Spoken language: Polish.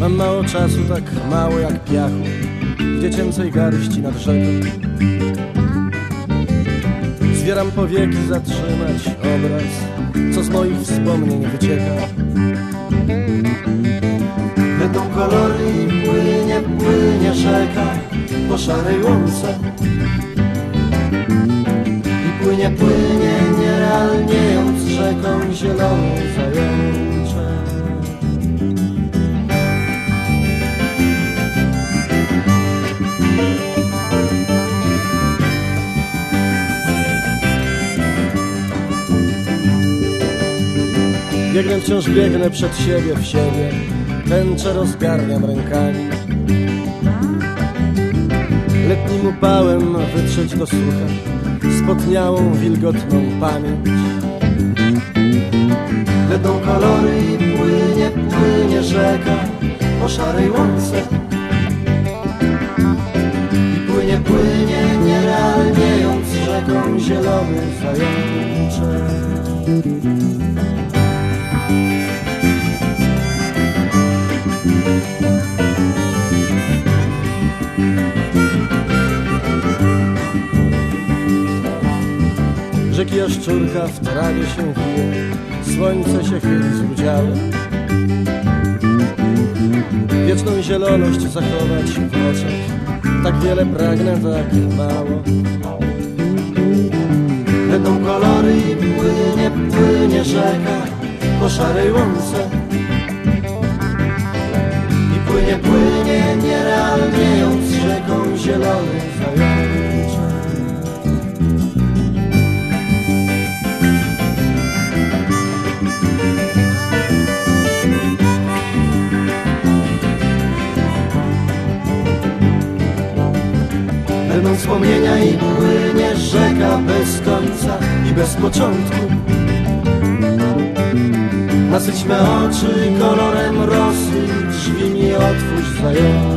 Mam mało czasu, tak mało jak piachu W dziecięcej garści nad rzeką. Zwieram powieki zatrzymać obraz Co z moich wspomnień wycieka. Lecą kolory i płynie, płynie rzeka Po szarej łące. I płynie, płynie, nierealniejąc rzeką zieloną zającze Biegnę wciąż biegnę przed siebie w siebie. Tęczę rozgarniam rękami. Letnim upałem wytrzeć do sucha. Spotniałą, wilgotną pamięć. Lecą kolory i płynie, płynie rzeka. Po szarej łące. I płynie, płynie, nierealniejąc rzeką Zielony zajączek Rzeki jaszczurka w trawie się wije Słońce się chyli z udziałem. Wieczną zieloność zachować w oczach Tak wiele pragnę, tak mało. Będą kolory i płynie, płynie rzeka Po szarej łące Będą wspomnienia i płynie rzeka bez końca i bez początku. Nasyćmy oczy kolorem rosy, drzwi mi otwórz zajączku